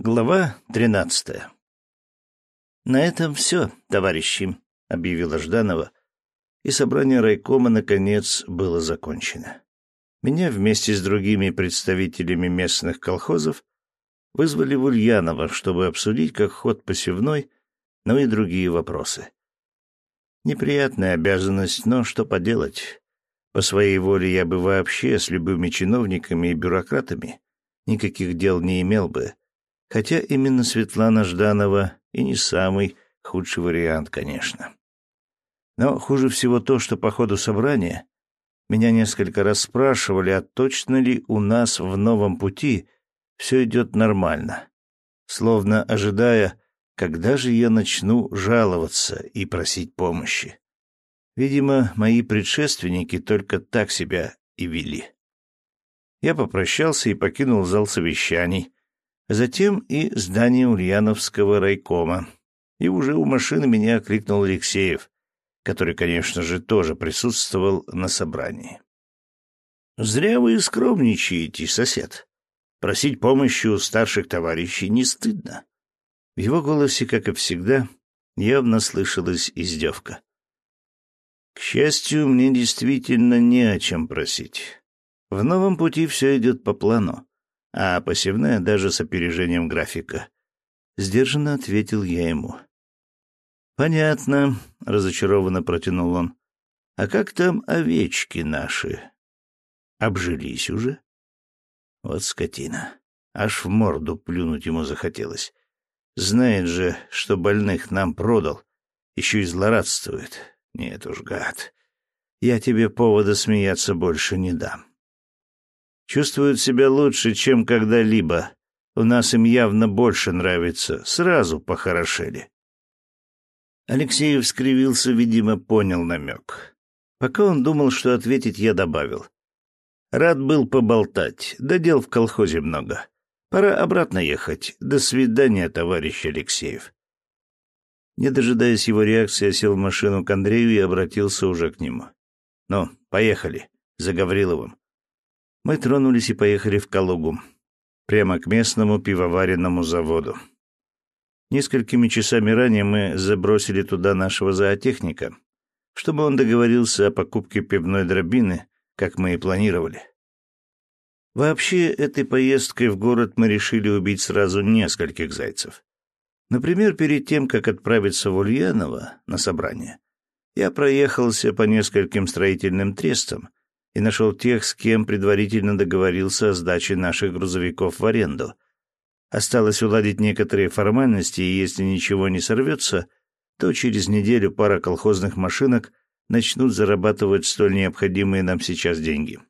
Глава тринадцатая. «На этом все, товарищи», — объявила Жданова, и собрание райкома, наконец, было закончено. Меня вместе с другими представителями местных колхозов вызвали в Ульяново, чтобы обсудить как ход посевной, но и другие вопросы. Неприятная обязанность, но что поделать. По своей воле я бы вообще с любыми чиновниками и бюрократами никаких дел не имел бы, Хотя именно Светлана Жданова и не самый худший вариант, конечно. Но хуже всего то, что по ходу собрания меня несколько раз спрашивали, а точно ли у нас в новом пути все идет нормально, словно ожидая, когда же я начну жаловаться и просить помощи. Видимо, мои предшественники только так себя и вели. Я попрощался и покинул зал совещаний, Затем и здание Ульяновского райкома. И уже у машины меня окликнул Алексеев, который, конечно же, тоже присутствовал на собрании. «Зря вы скромничаете, сосед. Просить помощи у старших товарищей не стыдно». В его голосе, как и всегда, явно слышалась издевка. «К счастью, мне действительно не о чем просить. В новом пути все идет по плану а посевная даже с опережением графика. Сдержанно ответил я ему. «Понятно», — разочарованно протянул он. «А как там овечки наши? Обжились уже?» Вот скотина. Аж в морду плюнуть ему захотелось. Знает же, что больных нам продал. Еще и злорадствует. Нет уж, гад. Я тебе повода смеяться больше не дам чувствуют себя лучше, чем когда-либо. У нас им явно больше нравится. Сразу похорошели. Алексеев скривился, видимо, понял намек. Пока он думал, что ответить, я добавил. Рад был поболтать, да дел в колхозе много. Пора обратно ехать. До свидания, товарищ Алексеев. Не дожидаясь его реакции, я сел в машину к Андрею и обратился уже к нему. «Ну, поехали», — за Гавриловым. Мы тронулись и поехали в Калугу, прямо к местному пивоваренному заводу. Несколькими часами ранее мы забросили туда нашего зоотехника, чтобы он договорился о покупке пивной дробины, как мы и планировали. Вообще, этой поездкой в город мы решили убить сразу нескольких зайцев. Например, перед тем, как отправиться в Ульяново на собрание, я проехался по нескольким строительным трестам, и нашел тех, с кем предварительно договорился о сдаче наших грузовиков в аренду. Осталось уладить некоторые формальности, и если ничего не сорвется, то через неделю пара колхозных машинок начнут зарабатывать столь необходимые нам сейчас деньги.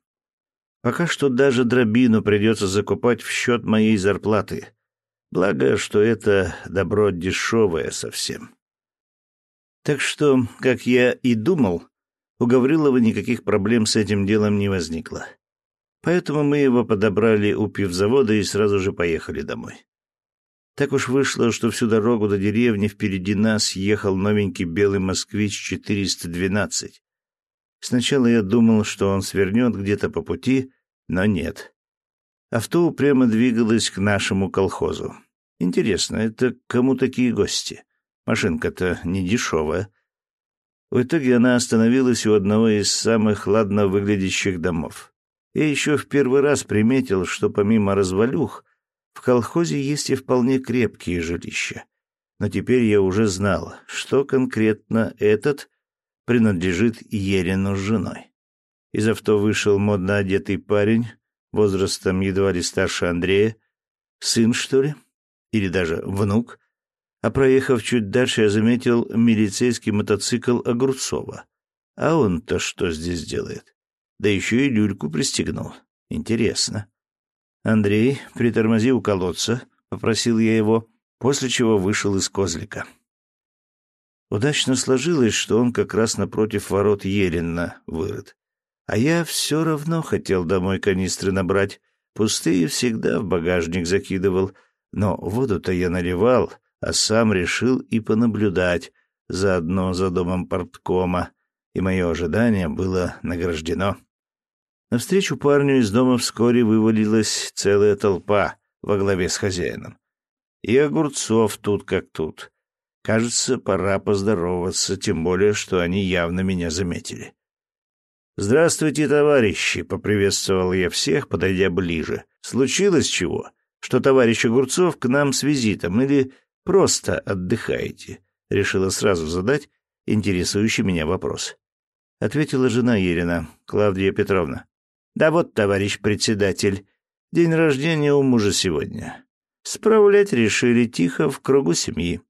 Пока что даже дробину придется закупать в счет моей зарплаты. Благо, что это добро дешевое совсем. Так что, как я и думал, у Гаврилова никаких проблем с этим делом не возникло. Поэтому мы его подобрали у пивзавода и сразу же поехали домой. Так уж вышло, что всю дорогу до деревни впереди нас ехал новенький белый «Москвич-412». Сначала я думал, что он свернет где-то по пути, но нет. Авто упрямо двигалось к нашему колхозу. Интересно, это кому такие гости? Машинка-то не дешевая. В итоге она остановилась у одного из самых ладно выглядящих домов. Я еще в первый раз приметил, что помимо развалюх, в колхозе есть и вполне крепкие жилища. Но теперь я уже знал, что конкретно этот принадлежит Ерину с женой. Из авто вышел модно одетый парень, возрастом едва ли старше Андрея. Сын, что ли? Или даже внук? А проехав чуть дальше, я заметил милицейский мотоцикл Огурцова. А он-то что здесь делает? Да еще и люльку пристегнул. Интересно. Андрей, притормози у колодца, — попросил я его, после чего вышел из козлика. Удачно сложилось, что он как раз напротив ворот Ерина вырыт. А я все равно хотел домой канистры набрать. Пустые всегда в багажник закидывал. Но воду-то я наливал, а сам решил и понаблюдать заодно за домом порткома, и мое ожидание было награждено. Навстречу парню из дома вскоре вывалилась целая толпа во главе с хозяином. И Огурцов тут как тут. Кажется, пора поздороваться, тем более, что они явно меня заметили. «Здравствуйте, товарищи!» — поприветствовал я всех, подойдя ближе. «Случилось чего? Что товарищ Огурцов к нам с визитом или просто отдыхаете?» — решила сразу задать интересующий меня вопрос. Ответила жена Ерина, Клавдия Петровна. «Да вот, товарищ председатель, день рождения у мужа сегодня. Справлять решили тихо в кругу семьи.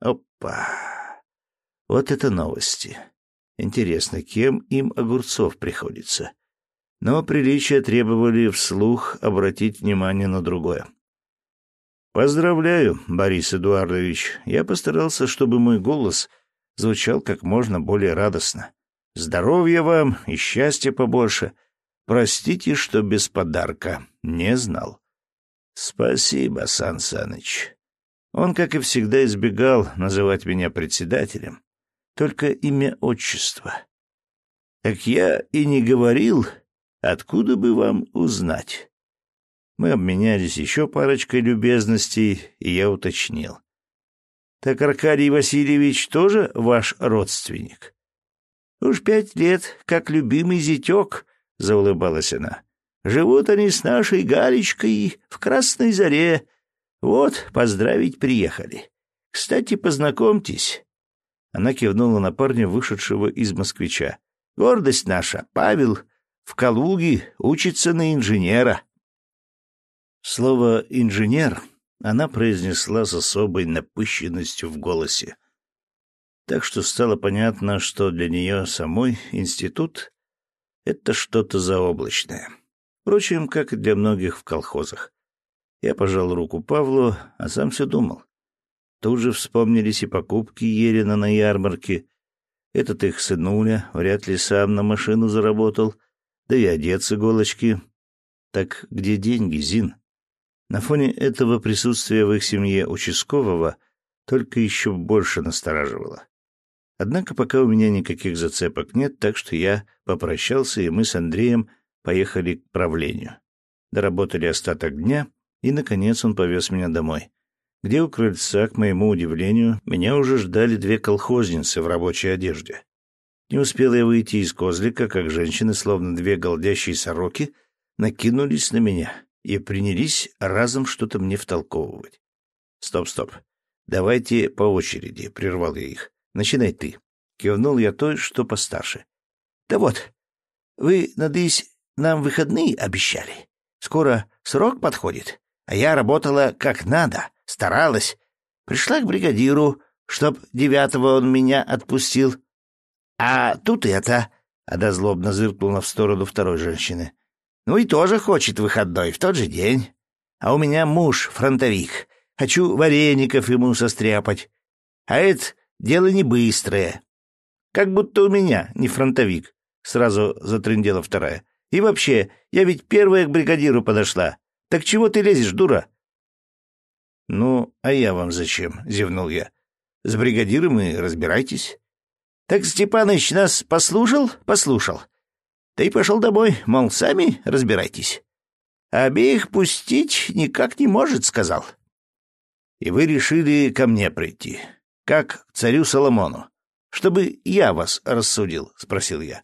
Опа! Вот это новости. Интересно, кем им Огурцов приходится? Но приличия требовали вслух обратить внимание на другое. «Поздравляю, Борис Эдуардович. Я постарался, чтобы мой голос звучал как можно более радостно. Здоровья вам и счастья побольше. Простите, что без подарка. Не знал». «Спасибо, Сан Саныч». Он, как и всегда, избегал называть меня председателем, только имя отчество. Так я и не говорил, откуда бы вам узнать. Мы обменялись еще парочкой любезностей, и я уточнил. Так Аркадий Васильевич тоже ваш родственник? Уж пять лет, как любимый зятек, — заулыбалась она. Живут они с нашей Галечкой в Красной Заре. Вот, поздравить приехали. Кстати, познакомьтесь, она кивнула на парня, вышедшего из москвича. «Гордость наша, Павел, в Калуге учится на инженера». Слово «инженер» она произнесла с особой напыщенностью в голосе. Так что стало понятно, что для нее самой институт — это что-то заоблачное. Впрочем, как и для многих в колхозах. Я пожал руку Павлу, а сам все думал. Тут же вспомнились и покупки Ерина на ярмарке. Этот их сынуля вряд ли сам на машину заработал, да и одет с иголочки. Так где деньги, Зин? На фоне этого присутствия в их семье участкового только еще больше настораживало. Однако пока у меня никаких зацепок нет, так что я попрощался, и мы с Андреем поехали к правлению. Доработали остаток дня, и, наконец, он повез меня домой где у крыльца, к моему удивлению, меня уже ждали две колхозницы в рабочей одежде. Не успел я выйти из козлика, как женщины, словно две голдящие сороки, накинулись на меня и принялись разом что-то мне втолковывать. «Стоп, стоп. Давайте по очереди», — прервал я их. «Начинай ты». Кивнул я той, что постарше. «Да вот, вы, надысь, нам выходные обещали. Скоро срок подходит, а я работала как надо. Старалась. Пришла к бригадиру, чтоб девятого он меня отпустил. А тут это... Ада злобно зыркнула в сторону второй женщины. Ну и тоже хочет выходной, в тот же день. А у меня муж фронтовик. Хочу вареников ему состряпать. А это дело не быстрое. Как будто у меня не фронтовик. Сразу затрындела вторая. И вообще, я ведь первая к бригадиру подошла. Так чего ты лезешь, дура? «Ну, а я вам зачем?» — зевнул я. «С бригадиром и разбирайтесь». «Так Степаныч нас послушал?» «Послушал. Ты пошел домой, мол, сами разбирайтесь. Обеих пустить никак не может», — сказал. «И вы решили ко мне прийти, как к царю Соломону, чтобы я вас рассудил?» — спросил я.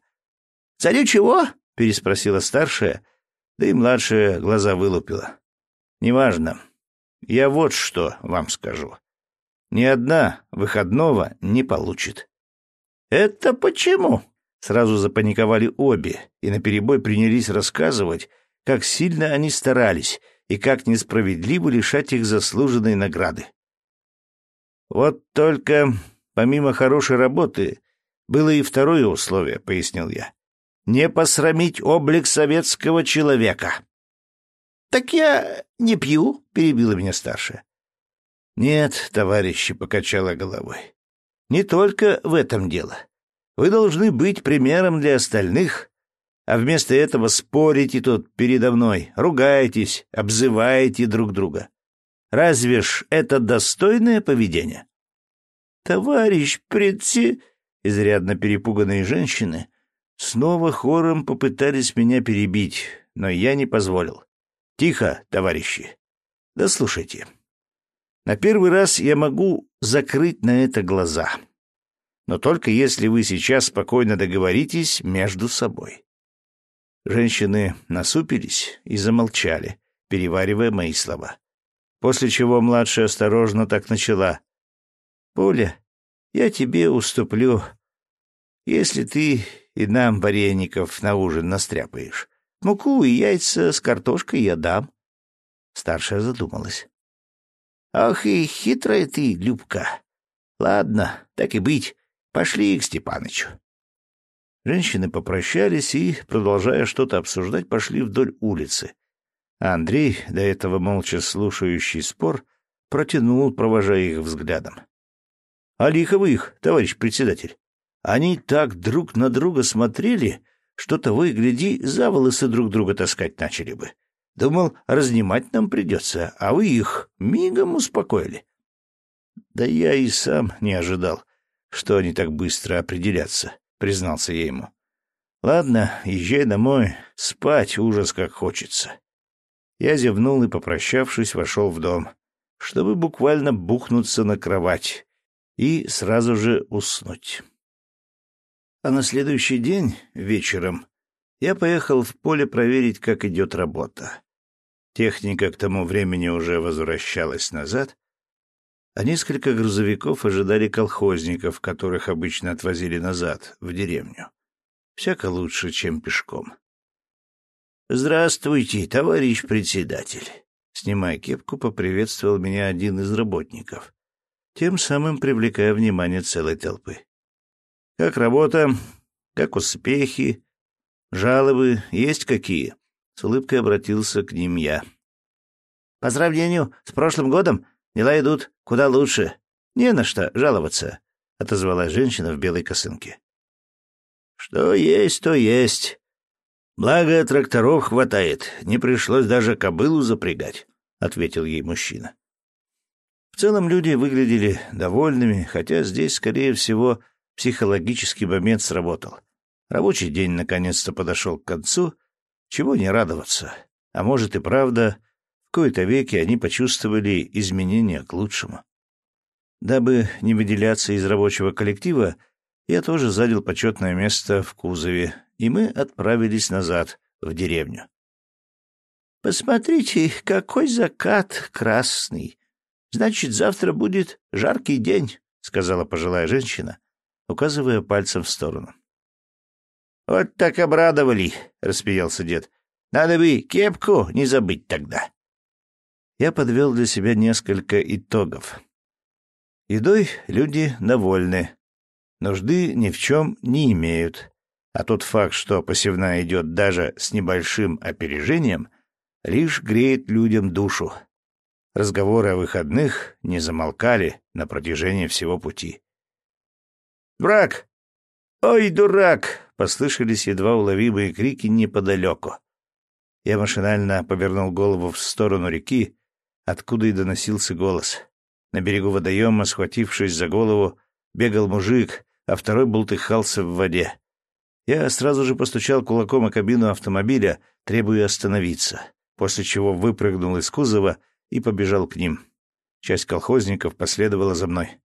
«Царю чего?» — переспросила старшая, да и младшая глаза вылупила. «Неважно. Я вот что вам скажу. Ни одна выходного не получит. Это почему? Сразу запаниковали обе и наперебой принялись рассказывать, как сильно они старались и как несправедливо лишать их заслуженной награды. Вот только, помимо хорошей работы, было и второе условие, пояснил я. Не посрамить облик советского человека. «Так я не пью», — перебила меня старшая. «Нет, товарищи», — покачала головой. «Не только в этом дело. Вы должны быть примером для остальных, а вместо этого спорите тут передо мной, ругаетесь, обзываете друг друга. Разве ж это достойное поведение?» «Товарищ предси...» Изрядно перепуганные женщины снова хором попытались меня перебить, но я не позволил. Тихо, товарищи. Да слушайте. На первый раз я могу закрыть на это глаза. Но только если вы сейчас спокойно договоритесь между собой. Женщины насупились и замолчали, переваривая мои слова. После чего младшая осторожно так начала. «Поля, я тебе уступлю, если ты и нам вареников на ужин настряпаешь. Муку и яйца с картошкой я дам». Старшая задумалась. «Ах и хитрая ты, Любка. Ладно, так и быть, пошли к Степанычу». Женщины попрощались и, продолжая что-то обсуждать, пошли вдоль улицы. А Андрей, до этого молча слушающий спор, протянул, провожая их взглядом. — А лихо вы их, товарищ председатель. Они так друг на друга смотрели, что того и гляди, за волосы друг друга таскать начали бы. Думал, разнимать нам придется, а вы их мигом успокоили. Да я и сам не ожидал, что они так быстро определятся, признался я ему. Ладно, езжай домой, спать ужас как хочется. Я зевнул и, попрощавшись, вошел в дом, чтобы буквально бухнуться на кровать и сразу же уснуть. А на следующий день, вечером, я поехал в поле проверить, как идет работа. Техника к тому времени уже возвращалась назад, а несколько грузовиков ожидали колхозников, которых обычно отвозили назад, в деревню. Всяко лучше, чем пешком. «Здравствуйте, товарищ председатель!» Снимая кепку, поприветствовал меня один из работников, тем самым привлекая внимание целой толпы. Как работа? Как успехи? Жалобы есть какие? С улыбкой обратился к ним я. По сравнению с прошлым годом дела идут куда лучше. Не на что жаловаться, отозвалась женщина в белой косынке. Что есть, то есть. Благо тракторов хватает, не пришлось даже кобылу запрягать, ответил ей мужчина. В целом люди выглядели довольными, хотя здесь, скорее всего, Психологический момент сработал. Рабочий день наконец-то подошел к концу. Чего не радоваться? А может и правда, кои-то веки они почувствовали изменения к лучшему. Дабы не выделяться из рабочего коллектива, я тоже занял почетное место в кузове, и мы отправились назад, в деревню. «Посмотрите, какой закат красный! Значит, завтра будет жаркий день», — сказала пожилая женщина, указывая пальцем в сторону. «Вот так обрадовали!» — распиялся дед. «Надо бы кепку не забыть тогда!» Я подвел для себя несколько итогов. Едой люди довольны, нужды ни в чем не имеют, а тот факт, что посевная идет даже с небольшим опережением, лишь греет людям душу. Разговоры о выходных не замолкали на протяжении всего пути. «Враг! Ой, дурак!» — послышались едва уловимые крики неподалеку. Я машинально повернул голову в сторону реки, откуда и доносился голос. На берегу водоема, схватившись за голову, бегал мужик, а второй бултыхался в воде. Я сразу же постучал кулаком о кабину автомобиля, требуя остановиться, после чего выпрыгнул из кузова и побежал к ним. Часть колхозников последовала за мной.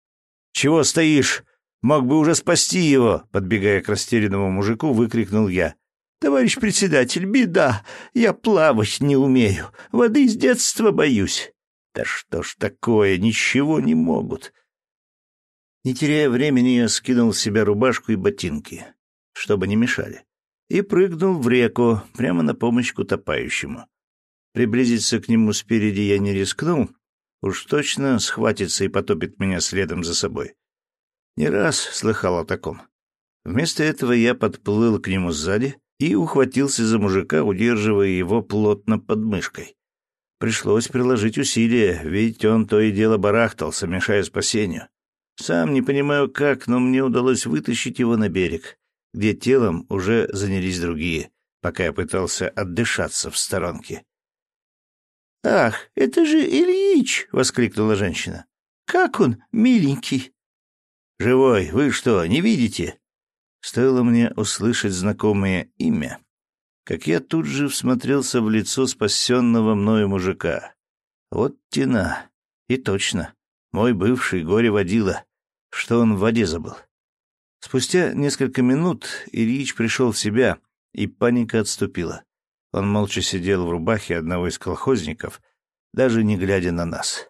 «Чего стоишь? Мог бы уже спасти его, подбегая к растерянному мужику, выкрикнул я. Товарищ председатель, беда. Я плавать не умею. Воды с детства боюсь. Да что ж такое, ничего не могут. Не теряя времени, я скинул с себя рубашку и ботинки, чтобы не мешали, и прыгнул в реку, прямо на помощь к утопающему. Приблизиться к нему спереди я не рискнул, уж точно схватится и потопит меня следом за собой. Не раз слыхал о таком. Вместо этого я подплыл к нему сзади и ухватился за мужика, удерживая его плотно под мышкой. Пришлось приложить усилия, ведь он то и дело барахтался, мешая спасению. Сам не понимаю как, но мне удалось вытащить его на берег, где телом уже занялись другие, пока я пытался отдышаться в сторонке. «Ах, это же Ильич!» — воскликнула женщина. «Как он, миленький!» «Живой, вы что, не видите?» Стоило мне услышать знакомое имя, как я тут же всмотрелся в лицо спасенного мною мужика. Вот тена. И точно, мой бывший горе-водила. Что он в воде забыл? Спустя несколько минут Ильич пришел в себя, и паника отступила. Он молча сидел в рубахе одного из колхозников, даже не глядя на нас.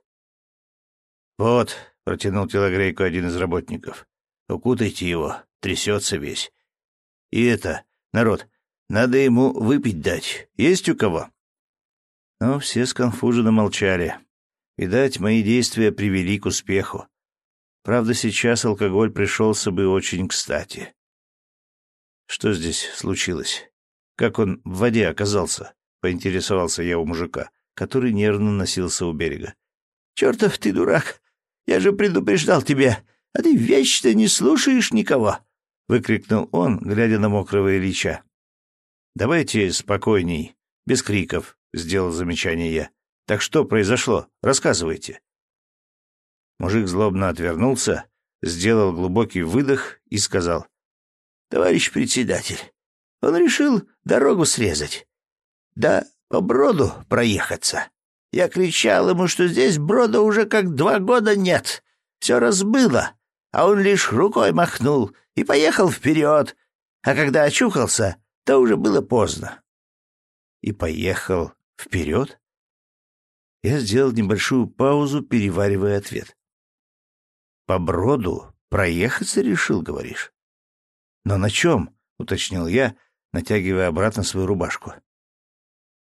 «Вот», — протянул телогрейку один из работников, — «укутайте его, трясется весь. И это, народ, надо ему выпить дать. Есть у кого?» Но все сконфуженно молчали. Видать, мои действия привели к успеху. Правда, сейчас алкоголь пришелся бы очень кстати. Что здесь случилось? Как он в воде оказался? Поинтересовался я у мужика, который нервно носился у берега. Чертов ты дурак! Я же предупреждал тебя, а ты вечно не слушаешь никого! Выкрикнул он, глядя на мокрого Ильича. Давайте спокойней, без криков, сделал замечание я. Так что произошло? Рассказывайте. Мужик злобно отвернулся, сделал глубокий выдох и сказал. «Товарищ председатель, он решил дорогу срезать. Да по броду проехаться. Я кричал ему, что здесь брода уже как два года нет. Все разбыло, а он лишь рукой махнул и поехал вперед. А когда очухался, то уже было поздно. И поехал вперед? Я сделал небольшую паузу, переваривая ответ. «По броду проехаться решил, говоришь?» «Но на чем?» — уточнил я, натягивая обратно свою рубашку.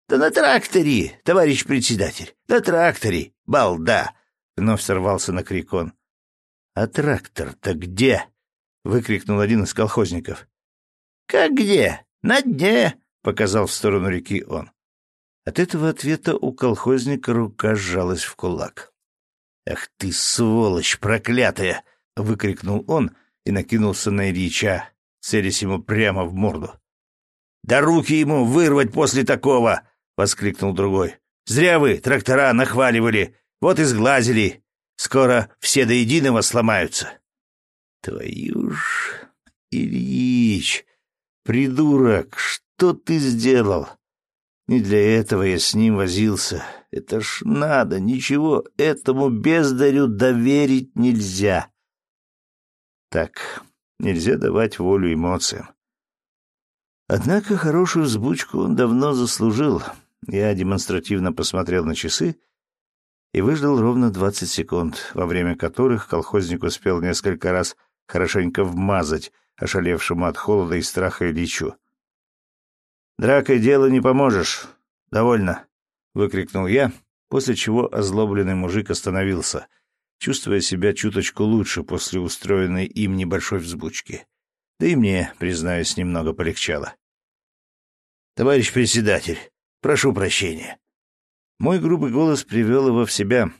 «Да на тракторе, товарищ председатель, на тракторе, балда!» — вновь сорвался на крик он. «А трактор-то где?» — выкрикнул один из колхозников. «Как где? На дне!» — показал в сторону реки он. От этого ответа у колхозника рука сжалась в кулак. «Ах ты, сволочь проклятая!» — выкрикнул он и накинулся на Ильича, целясь ему прямо в морду. «Да руки ему вырвать после такого!» — воскликнул другой. «Зря вы трактора нахваливали, вот и сглазили. Скоро все до единого сломаются». «Твою ж, Ильич, придурок, что ты сделал?» Не для этого я с ним возился. Это ж надо, ничего этому бездарю доверить нельзя. Так, нельзя давать волю эмоциям. Однако хорошую взбучку он давно заслужил. Я демонстративно посмотрел на часы и выждал ровно двадцать секунд, во время которых колхозник успел несколько раз хорошенько вмазать ошалевшему от холода и страха Ильичу. Дракой делу не поможешь. Довольно, выкрикнул я, после чего озлобленный мужик остановился, чувствуя себя чуточку лучше после устроенной им небольшой взбучки. Да и мне, признаюсь, немного полегчало. Товарищ председатель, прошу прощения. Мой грубый голос привел его в себя.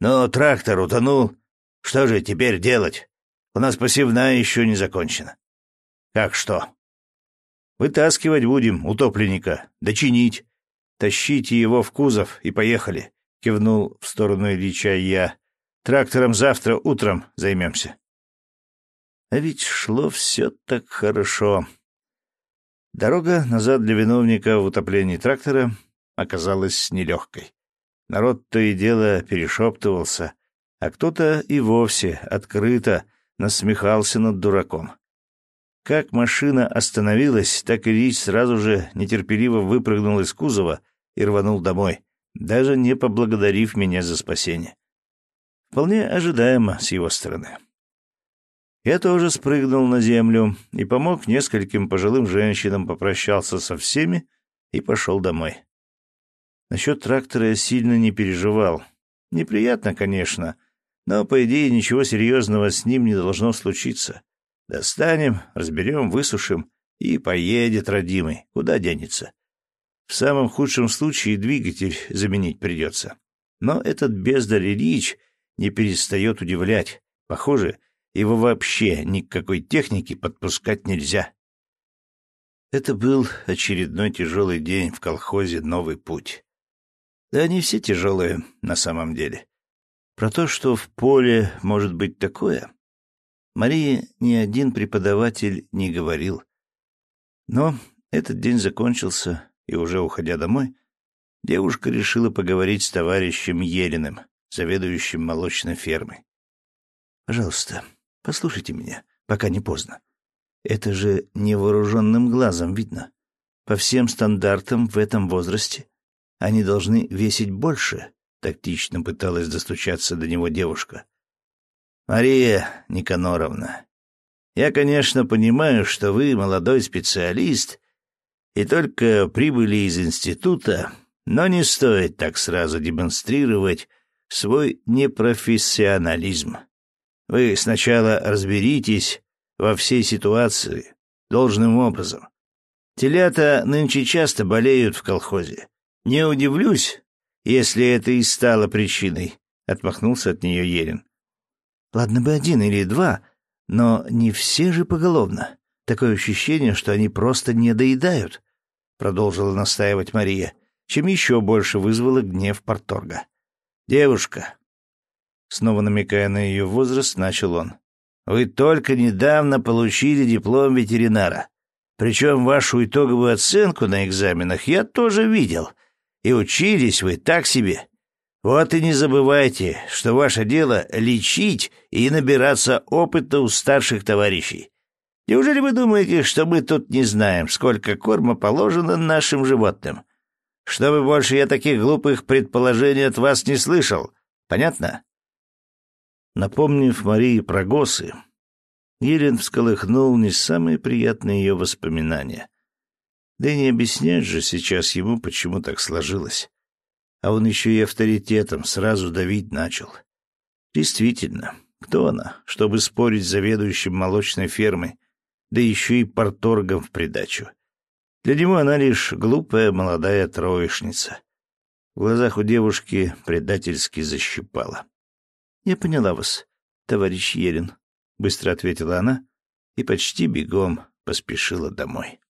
Но трактор утонул. Что же теперь делать? У нас посевная еще не закончена. Как что? Вытаскивать будем утопленника, дочинить. Тащите его в кузов и поехали, — кивнул в сторону Ильича я. Трактором завтра утром займемся. А ведь шло все так хорошо. Дорога назад для виновника в утоплении трактора оказалась нелегкой. Народ то и дело перешептывался, а кто-то и вовсе открыто насмехался над дураком. Как машина остановилась, так Ильич сразу же нетерпеливо выпрыгнул из кузова и рванул домой, даже не поблагодарив меня за спасение. Вполне ожидаемо с его стороны. Я тоже спрыгнул на землю и помог нескольким пожилым женщинам, попрощался со всеми и пошел домой. Насчет трактора я сильно не переживал. Неприятно, конечно, но, по идее, ничего серьезного с ним не должно случиться. Достанем, разберем, высушим, и поедет, родимый. Куда денется? В самом худшем случае двигатель заменить придется. Но этот бездарь Ильич не перестает удивлять. Похоже, его вообще ни к технике подпускать нельзя. Это был очередной тяжелый день в колхозе «Новый путь». Да они все тяжелые на самом деле. Про то, что в поле может быть такое, Марии ни один преподаватель не говорил. Но этот день закончился, и уже уходя домой, девушка решила поговорить с товарищем Ериным, заведующим молочной фермой. Пожалуйста, послушайте меня, пока не поздно. Это же невооруженным глазом видно. По всем стандартам в этом возрасте они должны весить больше, тактично пыталась достучаться до него девушка. Мария Никаноровна, я, конечно, понимаю, что вы молодой специалист и только прибыли из института, но не стоит так сразу демонстрировать свой непрофессионализм. Вы сначала разберитесь во всей ситуации должным образом. Телята нынче часто болеют в колхозе. Не удивлюсь, если это и стало причиной, — отмахнулся от нее Ерин. Ладно бы один или два, но не все же поголовно. Такое ощущение, что они просто не доедают, — продолжила настаивать Мария, чем еще больше вызвала гнев Порторга. «Девушка!» Снова намекая на ее возраст, начал он. «Вы только недавно получили диплом ветеринара. Причем вашу итоговую оценку на экзаменах я тоже видел. И учились вы так себе. Вот и не забывайте, что ваше дело — лечить и набираться опыта у старших товарищей. Неужели вы думаете, что мы тут не знаем, сколько корма положено нашим животным? Чтобы больше я таких глупых предположений от вас не слышал. Понятно? Напомнив Марии про госы, Елен всколыхнул не самые приятные ее воспоминания. Да и не объяснять же сейчас ему, почему так сложилось а он еще и авторитетом сразу давить начал. Действительно, кто она, чтобы спорить с заведующим молочной фермой, да еще и порторгом в придачу? Для него она лишь глупая молодая троечница. В глазах у девушки предательски защипала. — Я поняла вас, товарищ Ерин, — быстро ответила она и почти бегом поспешила домой.